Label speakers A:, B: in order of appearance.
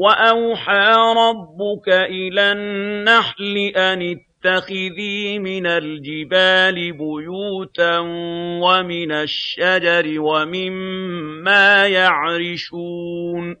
A: وَأَوْحَىٰ رَبُّكَ إِلَى النَّحْلِ أَنِ اتَّخِذِي مِنَ الْجِبَالِ بُيُوتًا وَمِنَ الشَّجَرِ وَمِمَّا يَعْرِشُونَ